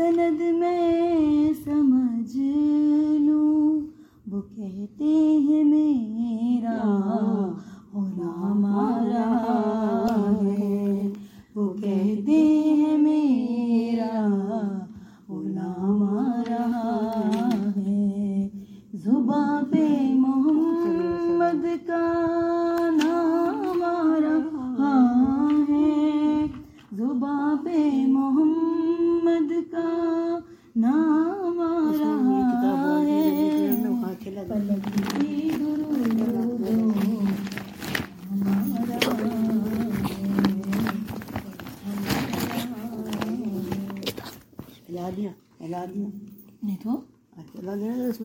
سند میں سمجھ لوں۔ وہ کہتے ہیں میرا غلام آ رہا ہے۔ وہ کہتے ہیں میرا غلام آ رہا ہے۔ زباں پہ محمد کا نام رہا ہے درود ہمارا ہلا دیا ہلا دیا نہیں تو